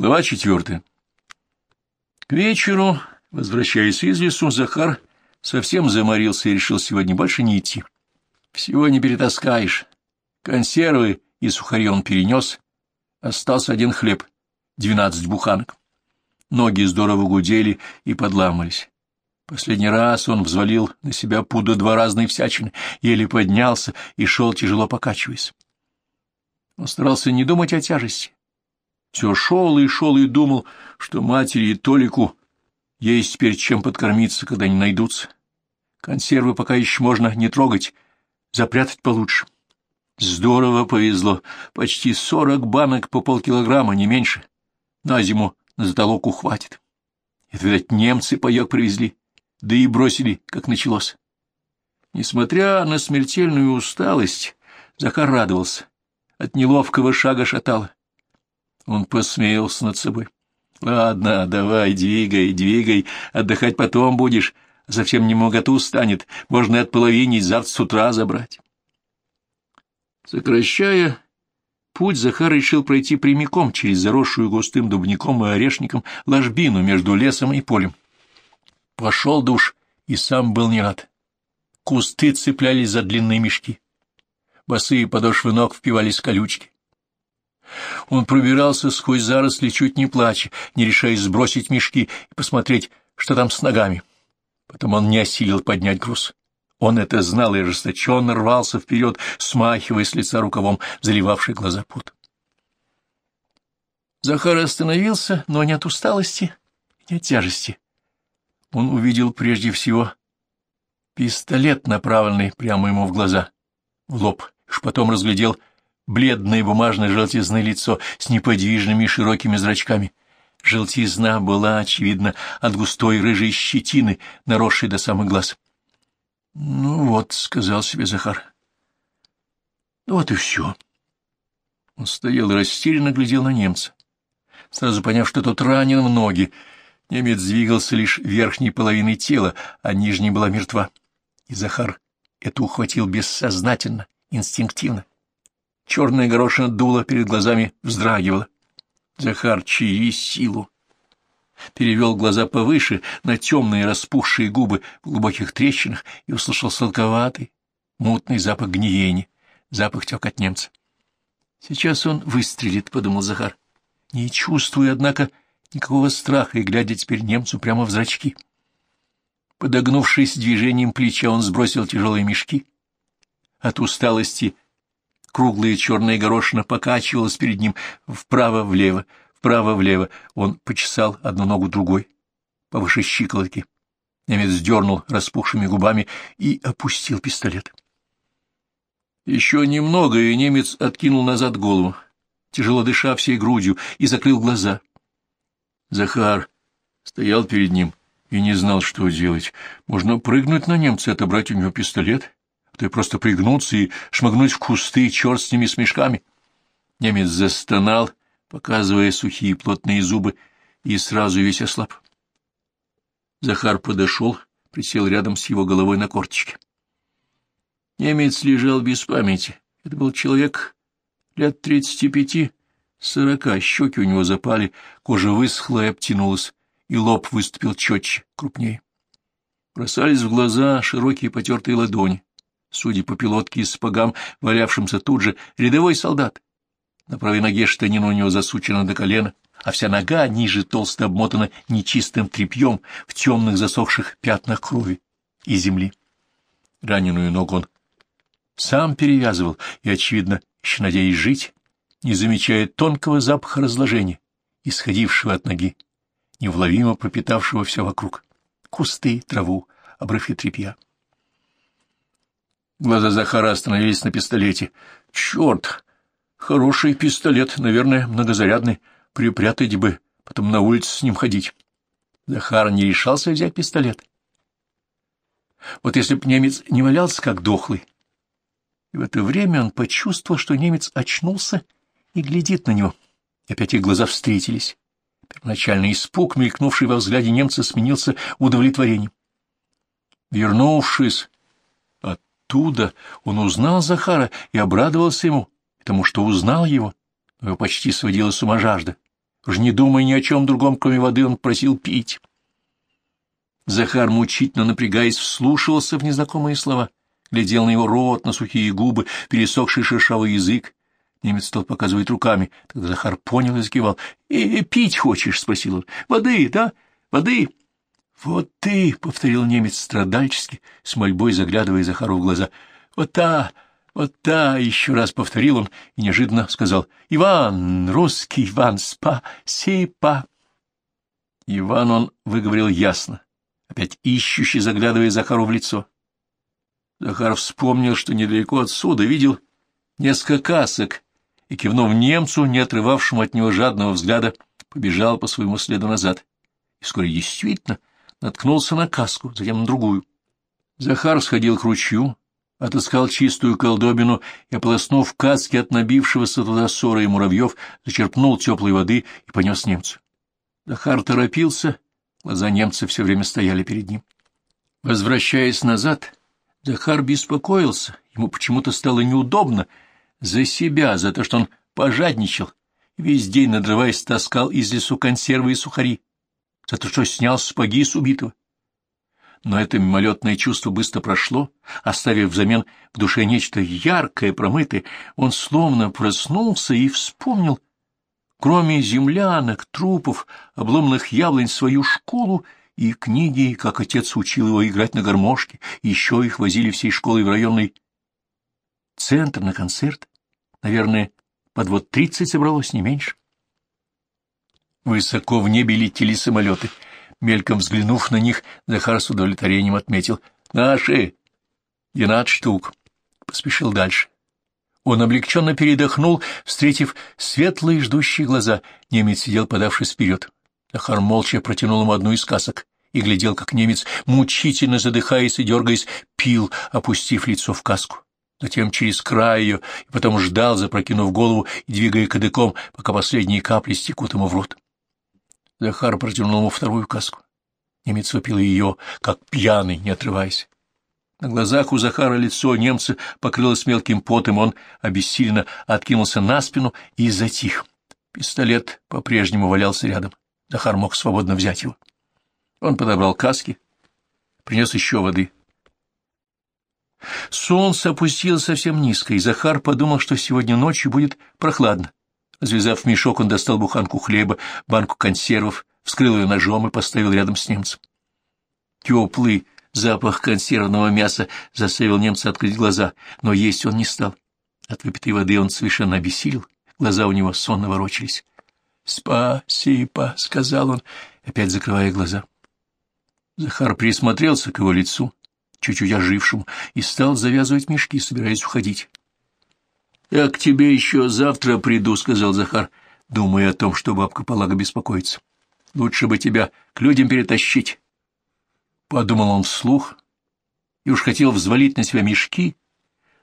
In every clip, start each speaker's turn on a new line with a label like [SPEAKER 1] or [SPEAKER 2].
[SPEAKER 1] Глава четвертая. К вечеру, возвращаясь из лесу, Захар совсем заморился и решил сегодня больше не идти. Всего не перетаскаешь. Консервы и сухари он перенес. Остался один хлеб, двенадцать буханок. Ноги здорово гудели и подламывались. Последний раз он взвалил на себя пуда два разные всячины, еле поднялся и шел, тяжело покачиваясь. Он старался не думать о тяжести. Все шел и шел и думал, что матери и Толику есть теперь чем подкормиться, когда они найдутся. Консервы пока еще можно не трогать, запрятать получше. Здорово повезло. Почти сорок банок по полкилограмма, не меньше. На зиму на затолоку хватит. Это, видать, немцы паек привезли, да и бросили, как началось. Несмотря на смертельную усталость, Захар радовался. От неловкого шага шатало. Он посмеялся над собой. Ладно, давай, двигай, двигай, отдыхать потом будешь, совсем не моготу станет, можно и половины завтра с утра забрать. Сокращая путь, Захар решил пройти прямиком через заросшую густым дубником и орешником ложбину между лесом и полем. Пошел душ и сам был не рад. Кусты цеплялись за длинные мешки. Босые подошвы ног впивались в колючки. Он пробирался сквозь заросли, чуть не плача, не решаясь сбросить мешки и посмотреть, что там с ногами. Потом он не осилил поднять груз. Он это знал и ожесточенно рвался вперед, смахивая с лица рукавом заливавший глаза пот. Захар остановился, но не от усталости, не от тяжести. Он увидел прежде всего пистолет, направленный прямо ему в глаза, в лоб, уж потом разглядел бледное бумажное желтизное лицо с неподвижными широкими зрачками. Желтизна была, очевидно, от густой рыжей щетины, наросшей до самых глаз. — Ну вот, — сказал себе Захар. — Ну вот и все. Он стоял и растерянно глядел на немца. Сразу поняв, что тот ранен в ноги, немец двигался лишь верхней половиной тела, а нижняя была мертва. И Захар это ухватил бессознательно, инстинктивно. Черная горошина дула перед глазами вздрагивала. Захар чьи силу. Перевел глаза повыше на темные распухшие губы в глубоких трещинах и услышал сладковатый, мутный запах гниения, запах тек от немца. «Сейчас он выстрелит», — подумал Захар, не чувствуя, однако, никакого страха и глядя теперь немцу прямо в зрачки. Подогнувшись движением плеча, он сбросил тяжелые мешки. От усталости Круглая черная горошина покачивалась перед ним вправо-влево, вправо-влево. Он почесал одну ногу другой, повыше щиколотки. Немец дернул распухшими губами и опустил пистолет. Еще немного, и немец откинул назад голову, тяжело дыша всей грудью, и закрыл глаза. Захар стоял перед ним и не знал, что делать. Можно прыгнуть на немца и отобрать у него пистолет, и просто пригнуться и шмыгнуть в кусты, черт с ними с мешками. Немец застонал, показывая сухие плотные зубы, и сразу весь ослаб. Захар подошел, присел рядом с его головой на корточке. Немец лежал без памяти. Это был человек лет тридцати пяти, сорока, щеки у него запали, кожа высохла и обтянулась, и лоб выступил четче, крупнее. Бросались в глаза широкие потертые ладони, судя по пилотке и сапогам, валявшимся тут же, рядовой солдат. На правой ноге штанина у него засучена до колена, а вся нога ниже толсто обмотана нечистым тряпьем в темных засохших пятнах крови и земли. Раненую ногу он сам перевязывал и, очевидно, еще надеясь жить, не замечая тонкого запаха разложения, исходившего от ноги, неуловимо пропитавшего все вокруг — кусты, траву, обрывки тряпья. Глаза Захара остановились на пистолете. «Черт! Хороший пистолет, наверное, многозарядный. Припрятать бы, потом на улицу с ним ходить». Захар не решался взять пистолет. Вот если б немец не валялся, как дохлый. И в это время он почувствовал, что немец очнулся и глядит на него. Опять их глаза встретились. Первоначальный испуг, мелькнувший во взгляде немца, сменился удовлетворением. Вернувшись оттуда он узнал Захара и обрадовался ему, потому что узнал его, но его почти сводила с ума жажда. Уж не думая ни о чем другом, кроме воды, он просил пить. Захар, мучительно напрягаясь, вслушивался в незнакомые слова, глядел на его рот, на сухие губы, пересохший шершавый язык. Немец стал показывать руками. Тогда Захар понял и закивал. «Э, — Пить хочешь? — спросил он. — Воды, да? Воды? — Вот ты, — повторил немец страдальчески, с мольбой заглядывая Захару в глаза. — Вот та, вот та, — еще раз повторил он и неожиданно сказал. — Иван, русский Иван, спа-си-па. Иван он выговорил ясно, опять ищущий, заглядывая Захару в лицо. Захар вспомнил, что недалеко отсюда видел несколько касок, и, кивнув немцу, не отрывавшему от него жадного взгляда, побежал по своему следу назад. И вскоре действительно наткнулся на каску, затем на другую. Захар сходил к ручью, отыскал чистую колдобину и, ополоснув каски от набившегося туда ссора и муравьев, зачерпнул теплой воды и понес немцу. Захар торопился, глаза немца все время стояли перед ним. Возвращаясь назад, Захар беспокоился, ему почему-то стало неудобно за себя, за то, что он пожадничал, весь день, надрываясь, таскал из лесу консервы и сухари, за то, что снял сапоги с убитого. Но это мимолетное чувство быстро прошло, оставив взамен в душе нечто яркое, промытое. Он словно проснулся и вспомнил, кроме землянок, трупов, обломанных яблонь, свою школу и книги, как отец учил его играть на гармошке, еще их возили всей школой в районный центр на концерт. Наверное, подвод тридцать собралось, не меньше. Высоко в небе летели самолеты — Мельком взглянув на них, Захар с удовлетворением отметил. «Наши! Двенадцать штук!» Поспешил дальше. Он облегченно передохнул, встретив светлые ждущие глаза. Немец сидел, подавшись вперед. Захар молча протянул ему одну из касок и глядел, как немец, мучительно задыхаясь и дергаясь, пил, опустив лицо в каску. Затем через край ее, и потом ждал, запрокинув голову и двигая кадыком, пока последние капли стекут ему в рот. Захар протянул ему вторую каску. Немец выпил ее, как пьяный, не отрываясь. На глазах у Захара лицо немца покрылось мелким потом, он обессиленно откинулся на спину и затих. Пистолет по-прежнему валялся рядом. Захар мог свободно взять его. Он подобрал каски, принес еще воды. Солнце опустилось совсем низко, и Захар подумал, что сегодня ночью будет прохладно. Развязав мешок, он достал буханку хлеба, банку консервов, вскрыл ее ножом и поставил рядом с немцем. Теплый запах консервного мяса заставил немца открыть глаза, но есть он не стал. От выпитой воды он совершенно обессилел, глаза у него сонно ворочались. «Спасибо», — сказал он, опять закрывая глаза. Захар присмотрелся к его лицу, чуть-чуть ожившему, и стал завязывать мешки, собираясь уходить. — Я к тебе еще завтра приду, — сказал Захар, думая о том, что бабка Палага беспокоится. — Лучше бы тебя к людям перетащить. Подумал он вслух и уж хотел взвалить на себя мешки,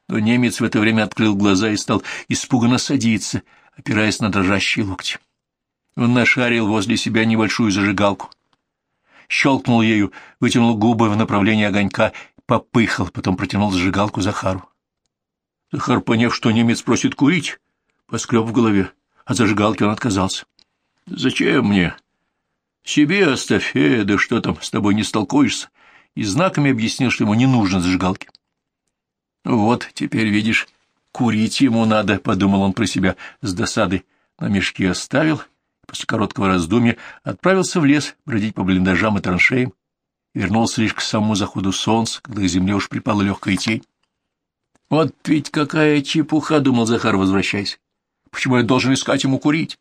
[SPEAKER 1] но немец в это время открыл глаза и стал испуганно садиться, опираясь на дрожащие локти. Он нашарил возле себя небольшую зажигалку, щелкнул ею, вытянул губы в направлении огонька, попыхал, потом протянул зажигалку Захару. Захар, поняв, что немец просит курить, поскреб в голове. От зажигалки он отказался. — Зачем мне? — Себе оставь, э, да что там, с тобой не столкуешься. И знаками объяснил, что ему не нужно зажигалки. — Вот, теперь видишь, курить ему надо, — подумал он про себя с досадой. На мешки оставил, после короткого раздумья отправился в лес бродить по блиндажам и траншеям, вернулся лишь к самому заходу солнца, когда к земле уж припала легкая тень. Вот ведь какая чепуха, — думал Захар, возвращаясь. Почему я должен искать ему курить?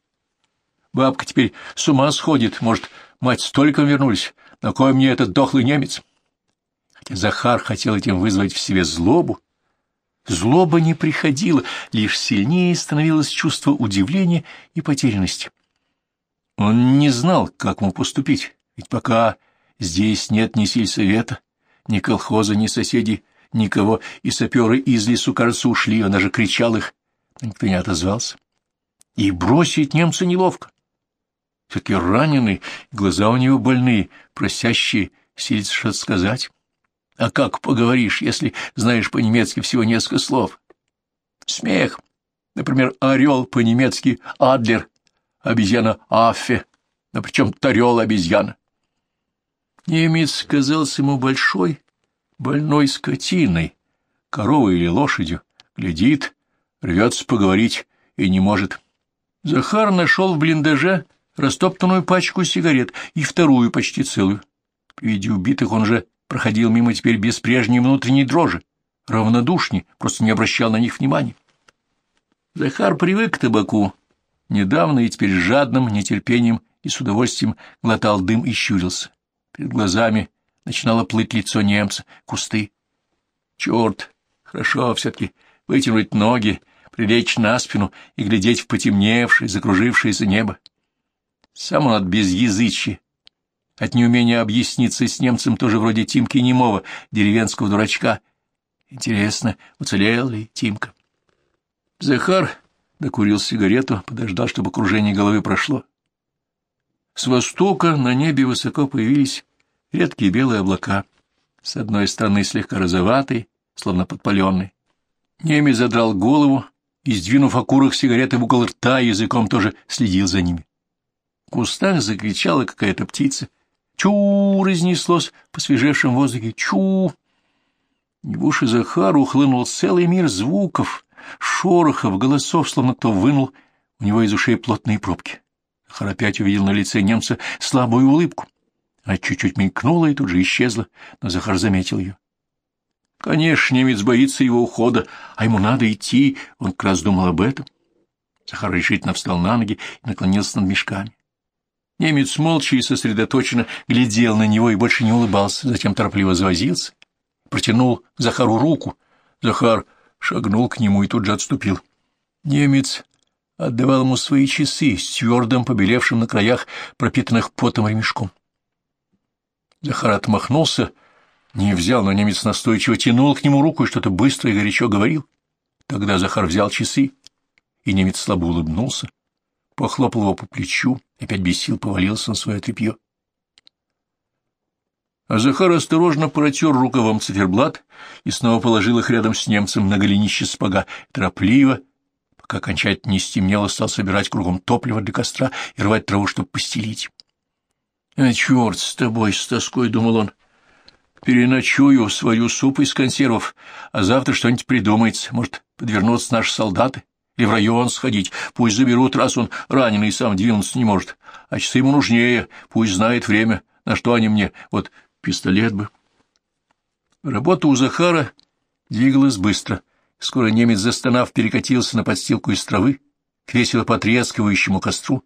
[SPEAKER 1] Бабка теперь с ума сходит. Может, мать столько вернулись. На кой мне этот дохлый немец? Хотя Захар хотел этим вызвать в себе злобу. Злоба не приходила, лишь сильнее становилось чувство удивления и потерянности. Он не знал, как ему поступить, ведь пока здесь нет ни сельсовета, ни колхоза, ни соседей, никого, и саперы из лесу, кажется, ушли, он даже кричал их, никто не отозвался. И бросить немца неловко. Все-таки раненый, глаза у него больные, просящие, силится что-то сказать. А как поговоришь, если знаешь по-немецки всего несколько слов? Смех. Например, орел по-немецки «адлер», обезьяна Аффе, но причем тарел обезьяна. Немец казался ему большой, больной скотиной, коровой или лошадью, глядит, рвется поговорить и не может. Захар нашел в блиндаже растоптанную пачку сигарет и вторую почти целую. При виде убитых он же проходил мимо теперь без прежней внутренней дрожи, равнодушней, просто не обращал на них внимания. Захар привык к табаку, недавно и теперь с жадным нетерпением и с удовольствием глотал дым и щурился. Перед глазами начинало плыть лицо немца, кусты. Черт, хорошо все-таки вытянуть ноги, прилечь на спину и глядеть в потемневшее, закружившееся небо. Сам он от безязычья, от неумения объясниться с немцем тоже вроде Тимки Немова, деревенского дурачка. Интересно, уцелел ли Тимка? Захар докурил сигарету, подождал, чтобы кружение головы прошло. С востока на небе высоко появились редкие белые облака, с одной стороны слегка розоватые, словно подпаленные. Немец задрал голову и, сдвинув окурок сигареты в угол рта, языком тоже следил за ними. В кустах закричала какая-то птица. «Чу!» — разнеслось по свежевшем воздухе. «Чу!» В уши Захару ухлынул целый мир звуков, шорохов, голосов, словно кто вынул у него из ушей плотные пробки. Захар опять увидел на лице немца слабую улыбку. Она чуть-чуть мелькнула и тут же исчезла, но Захар заметил ее. Конечно, немец боится его ухода, а ему надо идти, он как раз думал об этом. Захар решительно встал на ноги и наклонился над мешками. Немец молча и сосредоточенно глядел на него и больше не улыбался, затем торопливо завозился, протянул Захару руку. Захар шагнул к нему и тут же отступил. Немец отдавал ему свои часы с твердым, побелевшим на краях, пропитанных потом ремешком. Захар отмахнулся, не взял, но немец настойчиво тянул к нему руку и что-то быстро и горячо говорил. Тогда Захар взял часы, и немец слабо улыбнулся, похлопал его по плечу, опять без сил повалился на свое тряпье. А Захар осторожно протер рукавом циферблат и снова положил их рядом с немцем на голенище спага, торопливо, пока окончательно не стемнело, стал собирать кругом топливо для костра и рвать траву, чтобы постелить. — А черт с тобой, — с тоской думал он, — переночую, свою суп из консервов, а завтра что-нибудь придумается, может, подвернутся наши солдаты или в район сходить, пусть заберут, раз он раненый и сам двинуться не может, а часы ему нужнее, пусть знает время, на что они мне, вот пистолет бы. Работа у Захара двигалась быстро — Скоро немец, застонав, перекатился на подстилку из травы, к весело потрескивающему костру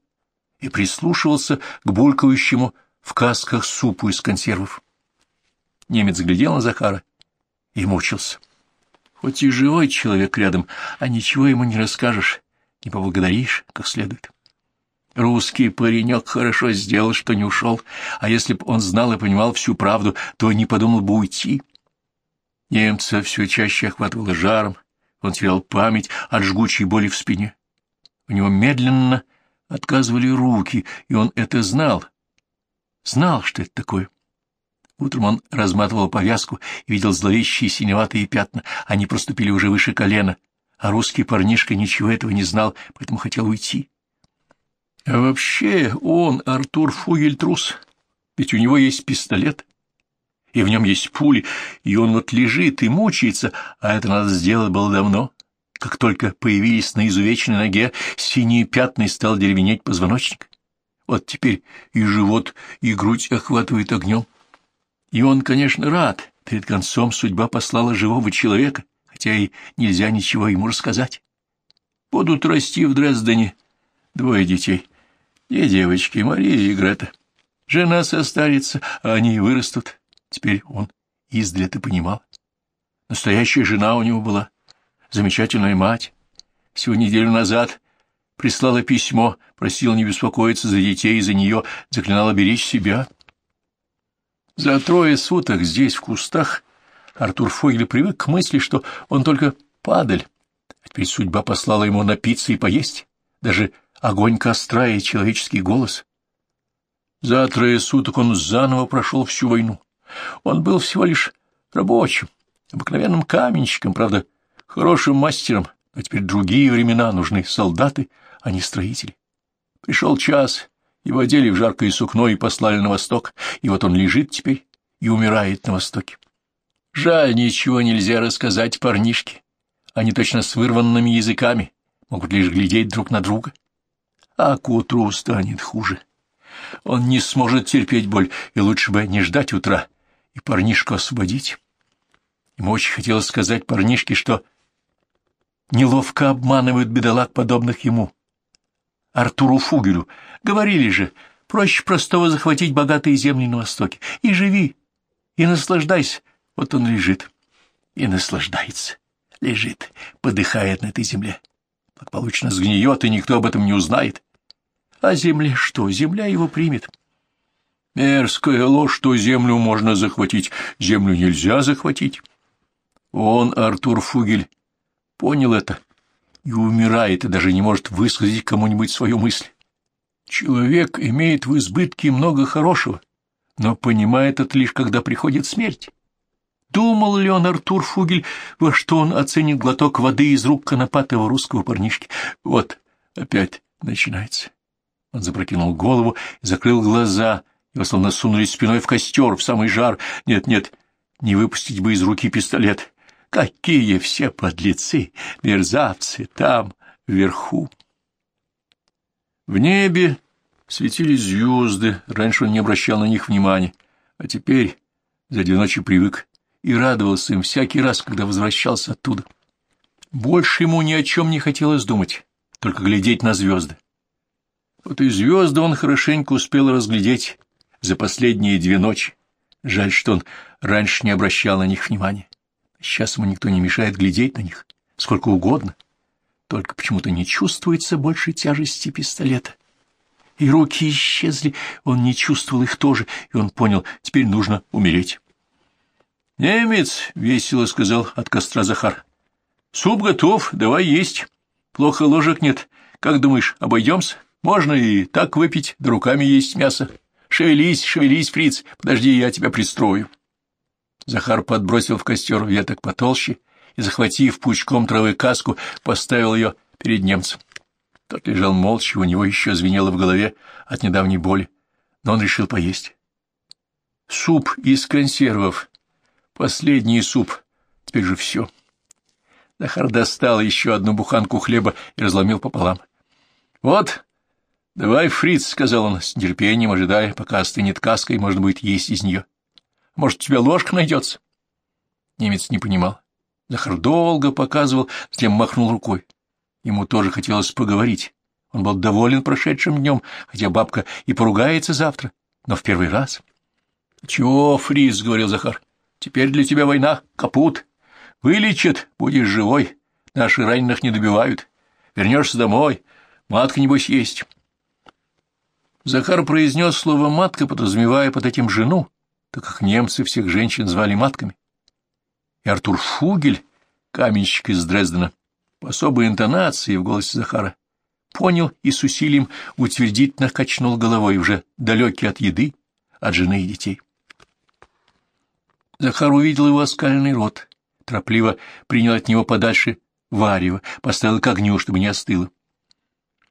[SPEAKER 1] и прислушивался к булькающему в касках супу из консервов. Немец глядел на Захара и мучился. Хоть и живой человек рядом, а ничего ему не расскажешь, не поблагодаришь как следует. Русский паренек хорошо сделал, что не ушел, а если бы он знал и понимал всю правду, то не подумал бы уйти. Немца все чаще охватывало жаром, он терял память от жгучей боли в спине. У него медленно отказывали руки, и он это знал. Знал, что это такое. Утром он разматывал повязку и видел зловещие синеватые пятна, они проступили уже выше колена, а русский парнишка ничего этого не знал, поэтому хотел уйти. А вообще он, Артур Фугель, трус, ведь у него есть пистолет и в нем есть пули, и он вот лежит и мучается, а это надо сделать было давно. Как только появились на изувеченной ноге синие пятна и стал деревенеть позвоночник. Вот теперь и живот, и грудь охватывает огнем. И он, конечно, рад. Перед концом судьба послала живого человека, хотя и нельзя ничего ему рассказать. Будут расти в Дрездене двое детей. Две девочки, Мария и Грета. Жена состарится, а они вырастут. Теперь он издали это понимал. Настоящая жена у него была, замечательная мать. Всего неделю назад прислала письмо, просила не беспокоиться за детей и за нее, заклинала беречь себя. За трое суток здесь, в кустах, Артур Фойгель привык к мысли, что он только падаль, а теперь судьба послала ему напиться и поесть, даже огонь костра и человеческий голос. За трое суток он заново прошел всю войну. Он был всего лишь рабочим, обыкновенным каменщиком, правда, хорошим мастером, но теперь другие времена нужны солдаты, а не строители. Пришел час, его одели в жаркое сукно и послали на восток, и вот он лежит теперь и умирает на востоке. Жаль, ничего нельзя рассказать парнишке. Они точно с вырванными языками, могут лишь глядеть друг на друга. А к утру станет хуже. Он не сможет терпеть боль, и лучше бы не ждать утра и парнишку освободить. Ему очень хотелось сказать парнишке, что неловко обманывают бедолаг, подобных ему. Артуру Фугелю говорили же, проще простого захватить богатые земли на Востоке. И живи, и наслаждайся. Вот он лежит и наслаждается. Лежит, подыхает на этой земле. Благополучно сгниет, и никто об этом не узнает. А земле что? Земля его примет. Мерзкая ложь, что землю можно захватить. Землю нельзя захватить. Он, Артур Фугель, понял это и умирает, и даже не может высказать кому-нибудь свою мысль. Человек имеет в избытке много хорошего, но понимает это лишь, когда приходит смерть. Думал ли он, Артур Фугель, во что он оценит глоток воды из рук конопатого русского парнишки? Вот, опять начинается. Он запрокинул голову и закрыл глаза. Его словно сунули спиной в костер, в самый жар. Нет, нет, не выпустить бы из руки пистолет. Какие все подлецы, мерзавцы там, вверху! В небе светились звезды, раньше он не обращал на них внимания, а теперь за две ночи привык и радовался им всякий раз, когда возвращался оттуда. Больше ему ни о чем не хотелось думать, только глядеть на звезды. Вот и звезды он хорошенько успел разглядеть за последние две ночи. Жаль, что он раньше не обращал на них внимания. Сейчас ему никто не мешает глядеть на них, сколько угодно. Только почему-то не чувствуется больше тяжести пистолета. И руки исчезли, он не чувствовал их тоже, и он понял, теперь нужно умереть. «Немец!» — весело сказал от костра Захар. «Суп готов, давай есть. Плохо ложек нет. Как думаешь, обойдемся? Можно и так выпить, да руками есть мясо. Шевелись, шевелись, фриц, подожди, я тебя пристрою». Захар подбросил в костер веток потолще и, захватив пучком травы каску, поставил ее перед немцем. Тот лежал молча, у него еще звенело в голове от недавней боли, но он решил поесть. Суп из консервов. Последний суп. Теперь же все. Захар достал еще одну буханку хлеба и разломил пополам. — Вот, давай, фриц, — сказал он, с нетерпением ожидая, пока остынет каска, и можно будет есть из нее. Может, у тебя ложка найдется? Немец не понимал. Захар долго показывал, затем махнул рукой. Ему тоже хотелось поговорить. Он был доволен прошедшим днем, хотя бабка и поругается завтра, но в первый раз. — Чего, Фриз, — говорил Захар, — теперь для тебя война, капут. Вылечат, будешь живой, наши раненых не добивают. Вернешься домой, матка, небось, есть. Захар произнес слово «матка», подразумевая под этим жену, так как немцы всех женщин звали матками. И Артур Фугель, каменщик из Дрездена, по особой интонации в голосе Захара, понял и с усилием утвердительно качнул головой, уже далекий от еды, от жены и детей. Захар увидел его оскаленный рот, торопливо принял от него подальше варево, поставил к огню, чтобы не остыло.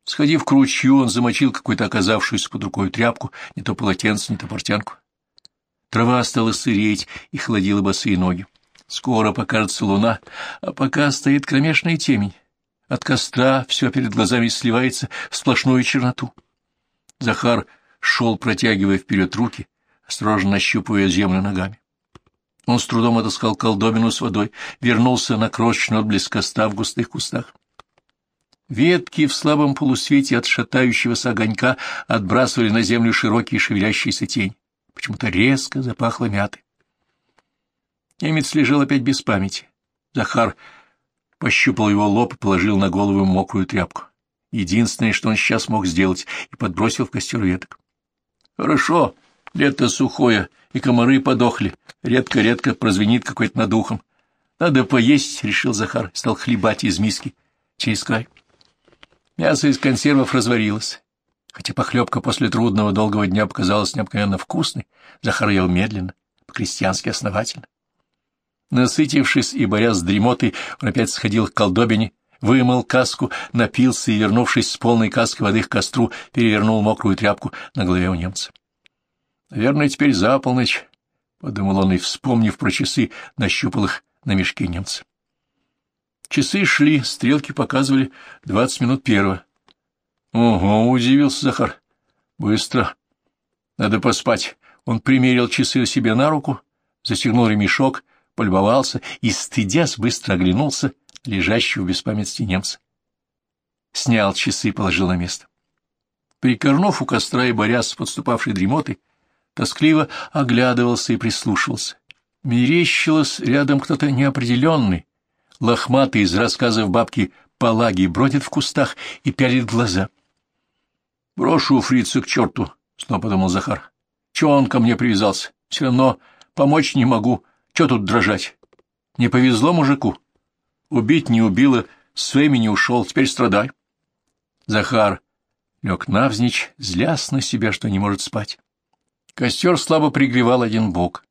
[SPEAKER 1] Сходив к ручью, он замочил какую-то оказавшуюся под рукой тряпку, не то полотенце, не то портянку. Трава стала сыреть и холодила босые ноги. Скоро покажется луна, а пока стоит кромешная темень. От костра все перед глазами сливается в сплошную черноту. Захар шел, протягивая вперед руки, осторожно нащупывая землю ногами. Он с трудом отыскал колдобину с водой, вернулся на крошечный отблеск коста в густых кустах. Ветки в слабом полусвете от шатающегося огонька отбрасывали на землю широкие шевелящиеся тень почему-то резко запахло мятой. Немец лежал опять без памяти. Захар пощупал его лоб и положил на голову мокрую тряпку. Единственное, что он сейчас мог сделать, и подбросил в костер веток. Хорошо, лето сухое, и комары подохли. Редко-редко прозвенит какой-то над ухом. Надо поесть, — решил Захар, стал хлебать из миски через край. Мясо из консервов разварилось. Хотя похлебка после трудного долгого дня показалась необыкновенно вкусной, Захар ел медленно, по-крестьянски основательно. Насытившись и борясь с дремотой, он опять сходил к колдобине, вымыл каску, напился и, вернувшись с полной каской воды к костру, перевернул мокрую тряпку на голове у немца. «Наверное, теперь за полночь», — подумал он и, вспомнив про часы, нащупал их на мешке немца. Часы шли, стрелки показывали двадцать минут первого. «Ого!» — удивился Захар. «Быстро. Надо поспать». Он примерил часы себе на руку, застегнул ремешок, полюбовался и, стыдясь, быстро оглянулся лежащего без памяти немца. Снял часы и положил на место. Прикорнув у костра и борясь с подступавшей дремотой, тоскливо оглядывался и прислушивался. Мерещилось рядом кто-то неопределенный, лохматый из рассказов бабки Палаги бродит в кустах и пялит глаза. «Брошу фрица к черту», — снова подумал Захар. «Чего он ко мне привязался? Все равно помочь не могу. Че тут дрожать? Не повезло мужику. Убить не убило, с своими не ушел, теперь страдай». Захар лег навзничь, злясь на себя, что не может спать. Костер слабо пригревал один бок.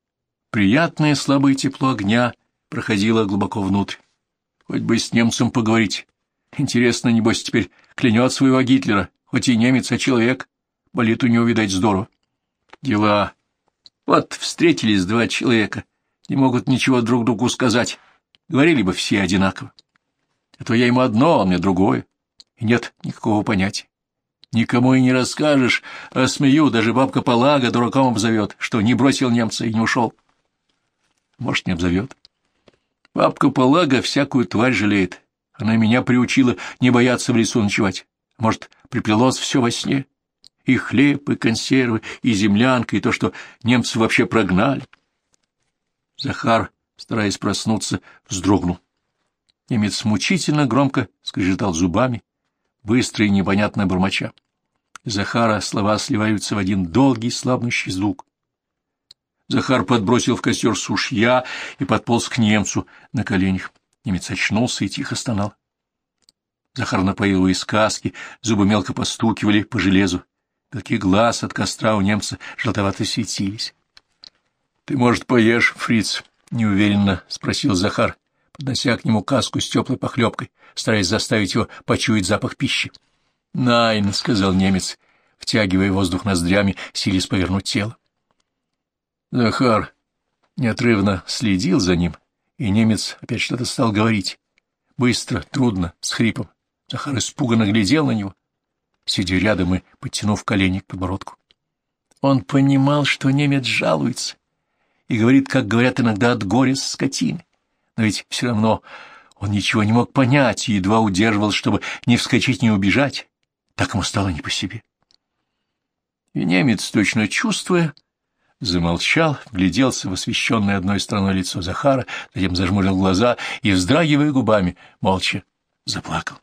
[SPEAKER 1] Приятное слабое тепло огня проходило глубоко внутрь. Хоть бы с немцем поговорить. Интересно, небось, теперь клянет своего Гитлера, хоть и немец, а человек. Болит у него, видать, здорово. Дела. Вот встретились два человека, не могут ничего друг другу сказать. Говорили бы все одинаково. А то я ему одно, а мне другое. И нет никакого понятия. Никому и не расскажешь, а смею, даже бабка Палага дураком обзовет, что не бросил немца и не ушел. Может, не обзовет. Бабка Палага всякую тварь жалеет. Она меня приучила не бояться в лесу ночевать. Может, приплелось все во сне? И хлеб, и консервы, и землянка, и то, что немцы вообще прогнали. Захар, стараясь проснуться, вздрогнул. Немец мучительно громко скрежетал зубами, быстро и непонятно бормоча. Захара слова сливаются в один долгий славнущий звук. Захар подбросил в костер сушья и подполз к немцу на коленях. Немец очнулся и тихо стонал. Захар напоил его из каски, зубы мелко постукивали по железу. Белки глаз от костра у немца желтовато светились. — Ты, может, поешь, фриц? — неуверенно спросил Захар, поднося к нему каску с теплой похлебкой, стараясь заставить его почуять запах пищи. — Найн, — сказал немец, втягивая воздух ноздрями, силясь повернуть тело. Захар неотрывно следил за ним, и немец опять что-то стал говорить. Быстро, трудно, с хрипом. Захар испуганно глядел на него, сидя рядом и подтянув колени к подбородку. Он понимал, что немец жалуется и говорит, как говорят иногда от горя скотины. Но ведь все равно он ничего не мог понять и едва удерживал, чтобы не вскочить, не убежать. Так ему стало не по себе. И немец, точно чувствуя, замолчал, вгляделся в освещенное одной стороной лицо Захара, затем зажмурил глаза и, вздрагивая губами, молча заплакал.